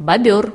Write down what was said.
бобер.